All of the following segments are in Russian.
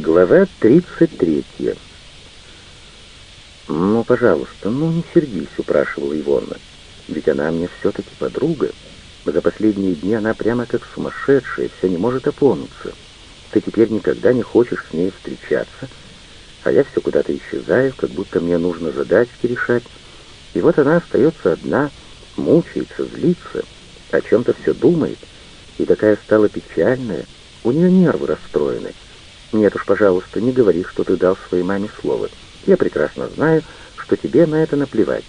Глава 33. «Ну, пожалуйста, ну не сердись», — упрашивала Ивонна. «Ведь она мне все-таки подруга. За последние дни она прямо как сумасшедшая, все не может опомниться. Ты теперь никогда не хочешь с ней встречаться, а я все куда-то исчезаю, как будто мне нужно задачки решать. И вот она остается одна, мучается, злится, о чем-то все думает, и такая стала печальная, у нее нервы расстроены». «Нет уж, пожалуйста, не говори, что ты дал своей маме слово. Я прекрасно знаю, что тебе на это наплевать».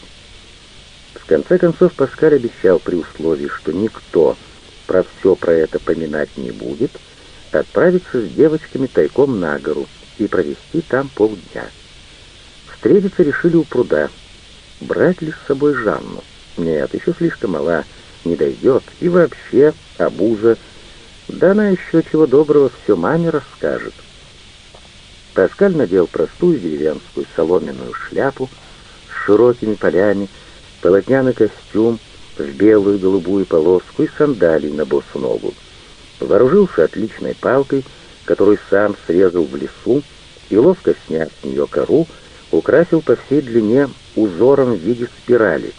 В конце концов, Паскаль обещал при условии, что никто про все про это поминать не будет, отправиться с девочками тайком на гору и провести там полдня. Встретиться решили у пруда. Брать ли с собой Жанну? Нет, еще слишком мала, не дойдет. И вообще, обуза. Да она еще чего доброго все маме расскажет. Паскаль надел простую деревенскую соломенную шляпу с широкими полями, полотняный костюм в белую и голубую полоску и сандалии на босу ногу. Вооружился отличной палкой, которую сам срезал в лесу, и, ловко сняв с нее кору, украсил по всей длине узором в виде спирали,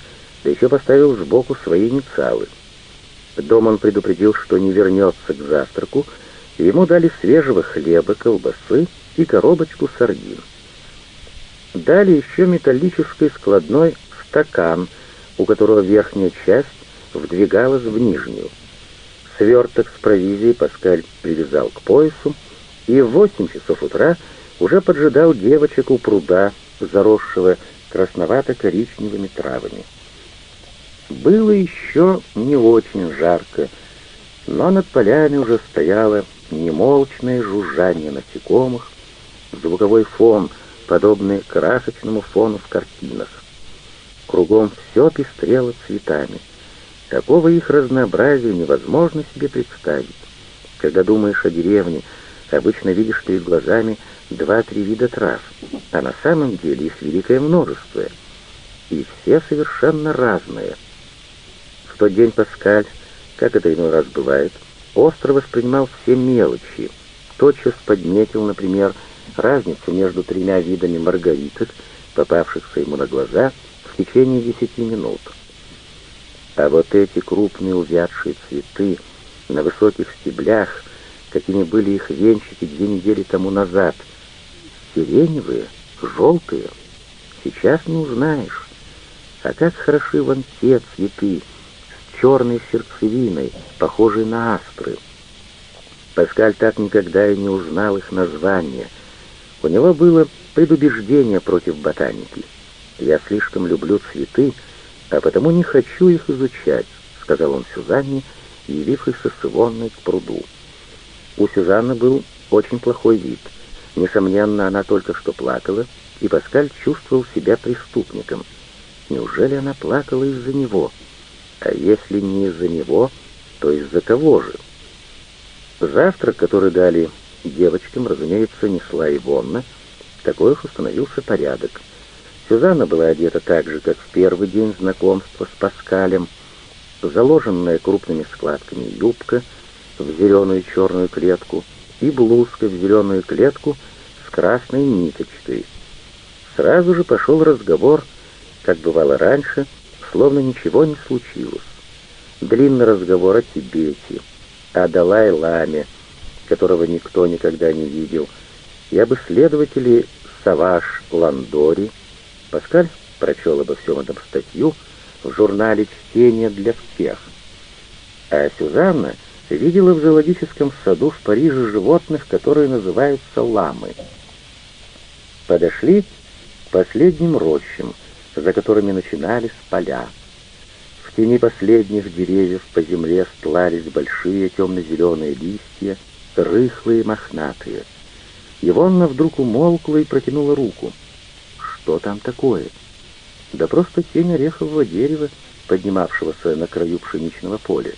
да еще поставил сбоку свои инициалы. Дом он предупредил, что не вернется к завтраку, ему дали свежего хлеба, колбасы и коробочку сардин. Дали еще металлический складной стакан, у которого верхняя часть вдвигалась в нижнюю. Сверток с провизией Паскаль привязал к поясу, и в восемь часов утра уже поджидал девочек у пруда, заросшего красновато-коричневыми травами. Было еще не очень жарко, но над полями уже стояло немолчное жужжание насекомых, звуковой фон, подобный красочному фону в картинах. Кругом все пестрело цветами. Такого их разнообразия невозможно себе представить. Когда думаешь о деревне, обычно видишь перед глазами два-три вида трав, а на самом деле их великое множество, и все совершенно разные. В тот день Паскаль, как это иной раз бывает, остро воспринимал все мелочи, тотчас подметил, например, разницу между тремя видами маргариток, попавшихся ему на глаза в течение десяти минут. А вот эти крупные увядшие цветы на высоких стеблях, какими были их венчики две недели тому назад, сиреневые, желтые, сейчас не узнаешь. А как хороши вон те цветы черной сердцевиной, похожей на астры. Паскаль так никогда и не узнал их названия — у него было предубеждение против ботаники. «Я слишком люблю цветы, а потому не хочу их изучать», — сказал он Сюзанне, явившейся с Ивонной к пруду. У Сюзанны был очень плохой вид. Несомненно, она только что плакала, и Паскаль чувствовал себя преступником. Неужели она плакала из-за него? А если не из-за него, то из-за кого же? Завтрак, который дали Девочкам, разумеется, несла Ивонна. Такой уж установился порядок. Сюзанна была одета так же, как в первый день знакомства с Паскалем. Заложенная крупными складками юбка в зеленую черную клетку и блузка в зеленую клетку с красной ниточкой. Сразу же пошел разговор, как бывало раньше, словно ничего не случилось. Длинный разговор о Тибете, о Далай-Ламе, которого никто никогда не видел, и об исследователе Саваш Ландори. Паскаль прочел обо всем этом статью в журнале «Чтение для всех». А Сюзанна видела в зоологическом саду в Париже животных, которые называются ламы. Подошли к последним рощам, за которыми начинались поля. В тени последних деревьев по земле стлались большие темно-зеленые листья, рыхлые, мохнатые. Ивонна вдруг умолкла и протянула руку. Что там такое? Да просто тень орехового дерева, поднимавшегося на краю пшеничного поля.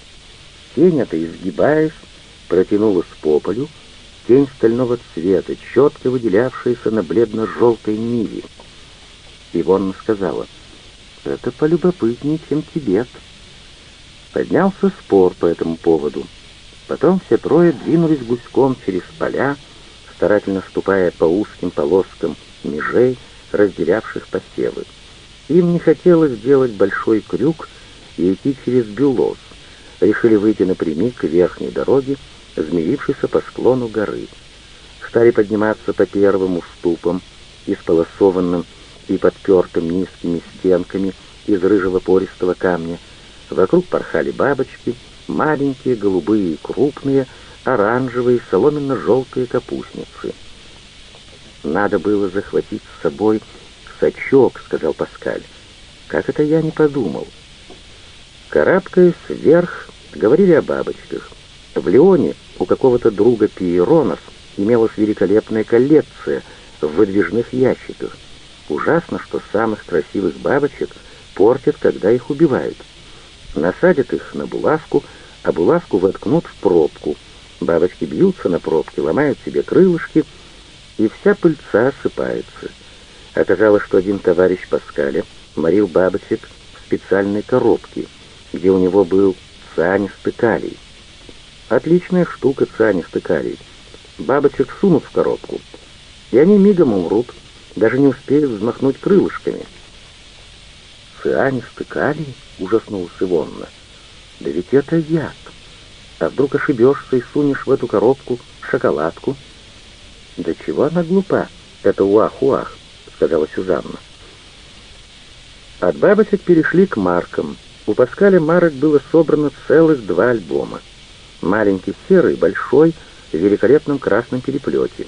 Тень эта, изгибаясь, протянулась по полю, тень стального цвета, четко выделявшаяся на бледно-желтой ниве. Ивонна сказала, «Это полюбопытнее, чем Тибет». Поднялся спор по этому поводу. Потом все трое двинулись гуськом через поля, старательно ступая по узким полоскам межей, разделявших посевы. Им не хотелось сделать большой крюк и идти через Бюлоз. Решили выйти напрямик к верхней дороге, змеившейся по склону горы. Стали подниматься по первым уступам, исполосованным и подпертым низкими стенками из рыжего пористого камня. Вокруг порхали бабочки, маленькие, голубые и крупные, оранжевые, соломенно-желтые капустницы. «Надо было захватить с собой сачок», — сказал Паскаль. «Как это я не подумал?» Карабкаясь вверх, говорили о бабочках. В Леоне у какого-то друга Пиеронов имелась великолепная коллекция в выдвижных ящиках. Ужасно, что самых красивых бабочек портят, когда их убивают. Насадят их на булавку, а булавку воткнут в пробку. Бабочки бьются на пробке, ломают себе крылышки, и вся пыльца осыпается. Оказалось, что один товарищ Паскаля морил бабочек в специальной коробке, где у него был цианистый калий. Отличная штука цианистый калий. Бабочек сунут в коробку, и они мигом умрут, даже не успеют взмахнуть крылышками. «Цианистый калий?» — ужаснулась Ивонна. «Да ведь это яд. А вдруг ошибешься и сунешь в эту коробку шоколадку?» «Да чего она глупа, это уах-уах», — сказала Сюзанна. От бабочек перешли к маркам. У Паскаля марок было собрано целых два альбома. Маленький серый, большой, в великолепном красном переплете.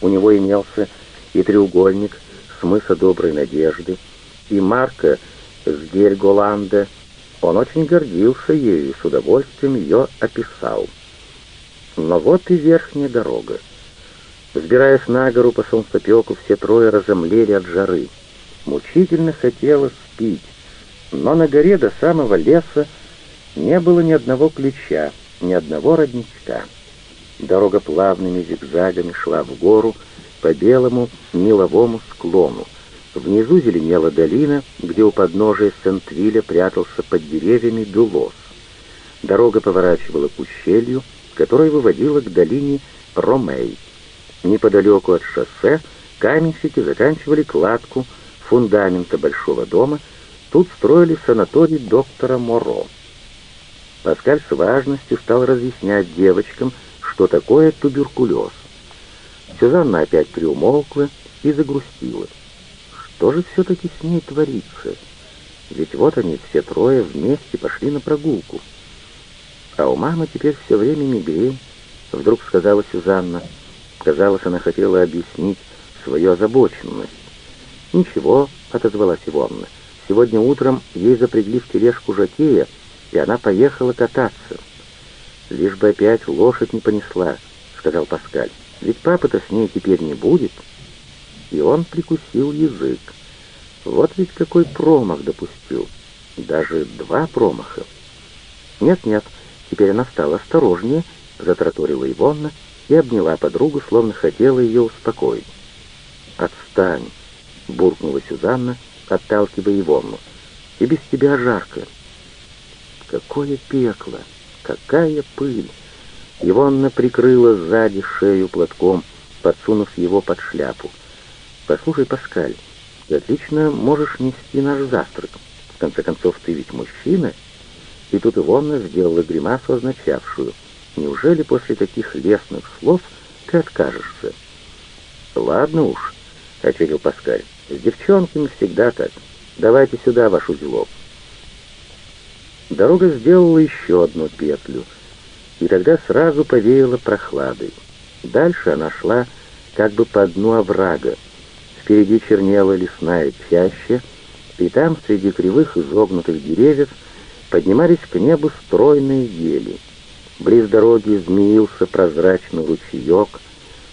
У него имелся и треугольник с мыса Доброй Надежды, и марка с Гельголанда. Он очень гордился ею и с удовольствием ее описал. Но вот и верхняя дорога. Взбираясь на гору по солнцепеку, все трое разомлели от жары. Мучительно хотелось спить, но на горе до самого леса не было ни одного ключа, ни одного родничка. Дорога плавными зигзагами шла в гору по белому меловому склону. Внизу зеленела долина, где у подножия Сент-Вилля прятался под деревьями Дулос. Дорога поворачивала к ущелью, которое выводило к долине Ромей. Неподалеку от шоссе каменщики заканчивали кладку фундамента большого дома, тут строили санаторий доктора Моро. Паскаль с важностью стал разъяснять девочкам, что такое туберкулез. Сюзанна опять приумолкла и загрустила. Что же все-таки с ней творится? Ведь вот они все трое вместе пошли на прогулку. А у мамы теперь все время мигрень, вдруг сказала Сюзанна. Казалось, она хотела объяснить свою озабоченность. «Ничего», — отозвалась Ивонна. «Сегодня утром ей запрягли в тележку жакея, и она поехала кататься». «Лишь бы опять лошадь не понесла», — сказал Паскаль. «Ведь папы-то с ней теперь не будет». И он прикусил язык. Вот ведь какой промах допустил. Даже два промаха. «Нет-нет, теперь она стала осторожнее», — затраторила Ивонна, — и обняла подругу, словно хотела ее успокоить. «Отстань!» — буркнула Сюзанна, отталкивая Ивонну. «И без тебя жарко». «Какое пекло! Какая пыль!» Ивонна прикрыла сзади шею платком, подсунув его под шляпу. «Послушай, Паскаль, ты отлично можешь нести наш завтрак. В конце концов, ты ведь мужчина». И тут Ивонна сделала гримасу, означавшую — Неужели после таких лестных слов ты откажешься? Ладно уж, ответил Паскаль. С девчонками всегда так. Давайте сюда ваш узелок. Дорога сделала еще одну петлю, и тогда сразу повеяло прохладой. Дальше она шла как бы по дну оврага. Впереди чернела лесная чаща, и там среди кривых изогнутых деревьев поднимались к небу стройные ели — Близ дороги змеился прозрачный ручеек,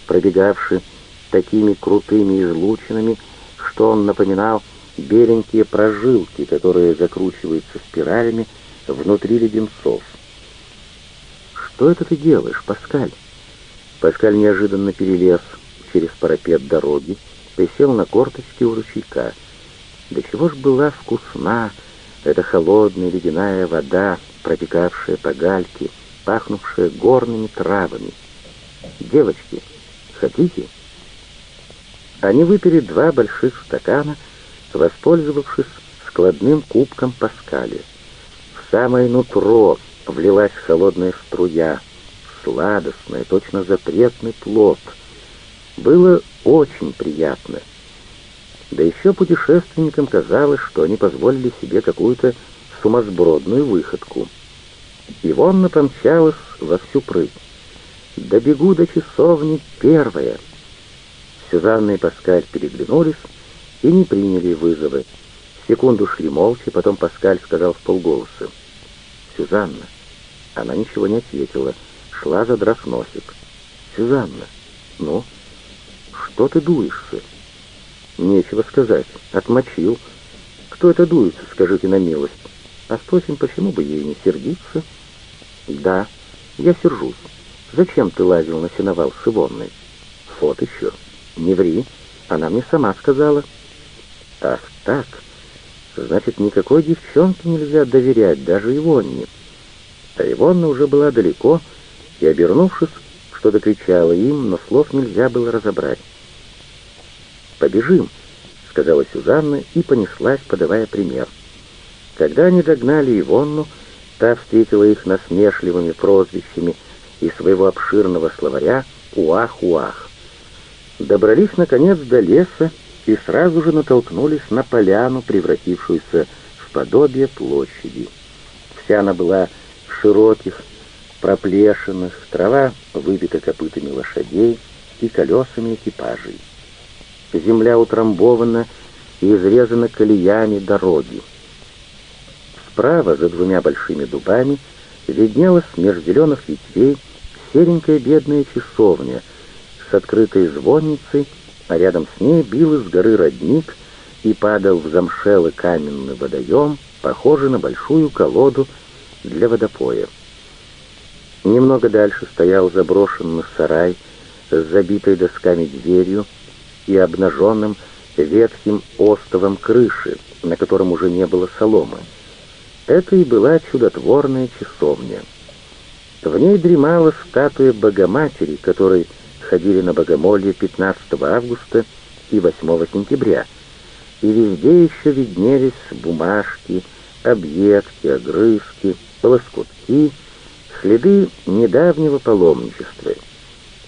пробегавший такими крутыми излучинами, что он напоминал беленькие прожилки, которые закручиваются спиралями внутри леденцов. «Что это ты делаешь, Паскаль?» Паскаль неожиданно перелез через парапет дороги, присел на корточки у ручейка. До чего ж была вкусна эта холодная ледяная вода, протекавшая по гальке, пахнувшее горными травами. «Девочки», Хотите?» Они выпили два больших стакана, воспользовавшись складным кубком Паскали. В самое нутро влилась холодная струя, сладостная, точно запретный плод. Было очень приятно. Да еще путешественникам казалось, что они позволили себе какую-то сумасбродную выходку. Ивонна помчалась во всю прыть. «Добегу до часовни первая!» Сюзанна и Паскаль переглянулись и не приняли вызовы. Секунду шли молча, потом Паскаль сказал в полголоса. «Сюзанна». Она ничего не ответила, шла задрав носик. «Сюзанна, ну, что ты дуешься?» «Нечего сказать, отмочил. Кто это дуется, скажите на милость? А впрочем, почему бы ей не сердиться?» «Да, я сержусь. Зачем ты лазил на сеновал с Ивонной?» «Вот еще. Не ври. Она мне сама сказала». «Ах так. Значит, никакой девчонке нельзя доверять, даже Ивонне». А Ивонна уже была далеко, и, обернувшись, что-то кричала им, но слов нельзя было разобрать. «Побежим», — сказала Сюзанна и понеслась, подавая пример. Когда они догнали Ивонну, Та встретила их насмешливыми прозвищами из своего обширного словаря «Уах-Уах». Добрались, наконец, до леса и сразу же натолкнулись на поляну, превратившуюся в подобие площади. Вся она была широких, проплешинах, трава выбита копытами лошадей и колесами экипажей. Земля утрамбована и изрезана колеями дороги. Справа, за двумя большими дубами, виднелась меж зеленых ветвей серенькая бедная часовня с открытой звонницей, а рядом с ней бил из горы родник и падал в замшелый каменный водоем, похожий на большую колоду для водопоя. Немного дальше стоял заброшенный сарай с забитой досками дверью и обнаженным ветхим остовом крыши, на котором уже не было соломы. Это и была чудотворная часовня. В ней дремала статуя Богоматери, которой ходили на богомолье 15 августа и 8 сентября, и везде еще виднелись бумажки, объедки, огрызки, полоскутки, следы недавнего паломничества.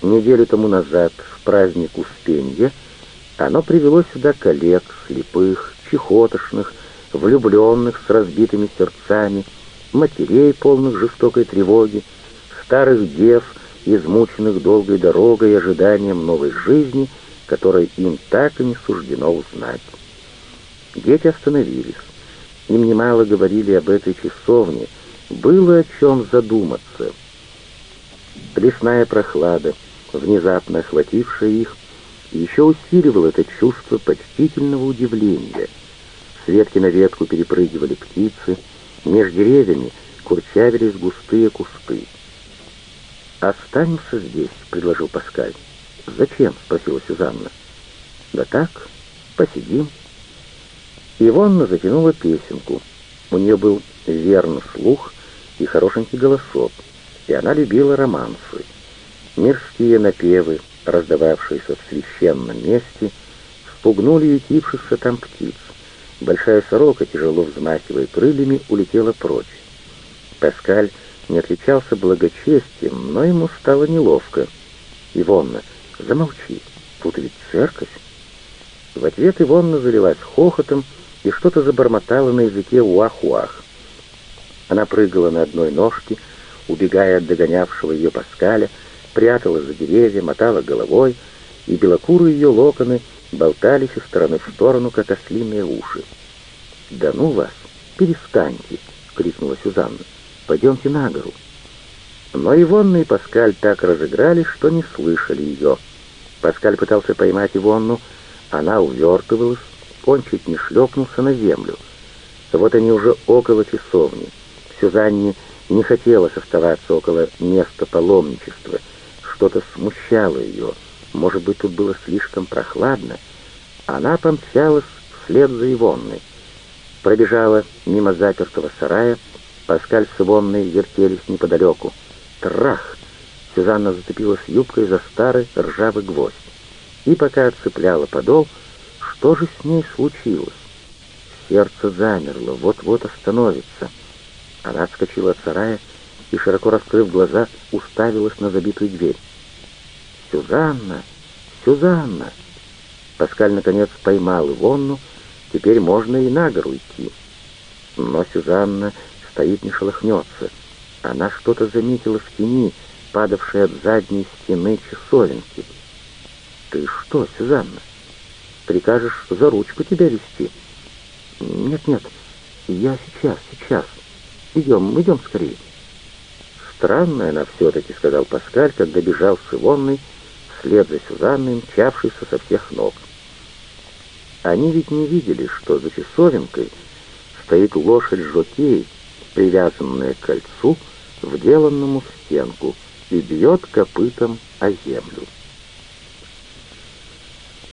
Неделю тому назад, в праздник Успенья, оно привело сюда коллег, слепых, чехотошных, влюбленных с разбитыми сердцами, матерей, полных жестокой тревоги, старых дев, измученных долгой дорогой и ожиданием новой жизни, которой им так и не суждено узнать. Дети остановились. Им немало говорили об этой часовне, было о чем задуматься. Лесная прохлада, внезапно охватившая их, еще усиливала это чувство почтительного удивления — с ветки на ветку перепрыгивали птицы, между деревьями курчавились густые кусты. «Останемся здесь», — предложил Паскаль. «Зачем?» — спросила Сюзанна. «Да так, посидим». Ивонна затянула песенку. У нее был верный слух и хорошенький голосок, и она любила романсы. Мирские напевы, раздававшиеся в священном месте, спугнули ютившихся там птиц. Большая сорока, тяжело взмахивая крыльями, улетела прочь. Паскаль не отличался благочестием, но ему стало неловко. «Ивонна, замолчи, тут ведь церковь». В ответ Ивонна залилась хохотом и что-то забормотала на языке уах-уах. Она прыгала на одной ножке, убегая от догонявшего ее Паскаля, пряталась за деревья, мотала головой, и белокурые ее локоны — болтались из стороны в сторону, как ослиные уши. «Да ну вас! Перестаньте!» — крикнула Сюзанна. «Пойдемте на гору!» Но Ивонна и Паскаль так разыгрались, что не слышали ее. Паскаль пытался поймать Ивонну, она увертывалась, он чуть не шлепнулся на землю. Вот они уже около часовни. Сюзанне не хотелось оставаться около места паломничества. Что-то смущало ее — может быть, тут было слишком прохладно. Она помчалась вслед за Ивонной. Пробежала мимо запертого сарая, Паскаль с Ивонной вертелись неподалеку. Трах! Сюзанна зацепилась юбкой за старый ржавый гвоздь. И пока отцепляла подол, что же с ней случилось? Сердце замерло, вот-вот остановится. Она отскочила от сарая и, широко раскрыв глаза, уставилась на забитую дверь. «Сюзанна! Сюзанна!» Паскаль, наконец, поймал Ивонну, теперь можно и на гору идти. Но Сюзанна стоит, не шелохнется. Она что-то заметила в тени, падавшей от задней стены часовенки. «Ты что, Сюзанна, прикажешь за ручку тебя вести?» «Нет-нет, я сейчас, сейчас. Идем, идем скорее». «Странная она все-таки», — сказал Паскаль, когда бежал с Ивонной вслед за Сюзанной, мчавшейся со всех ног. Они ведь не видели, что за часовенкой стоит лошадь-жокей, привязанная к кольцу, вделанному в стенку, и бьет копытом о землю.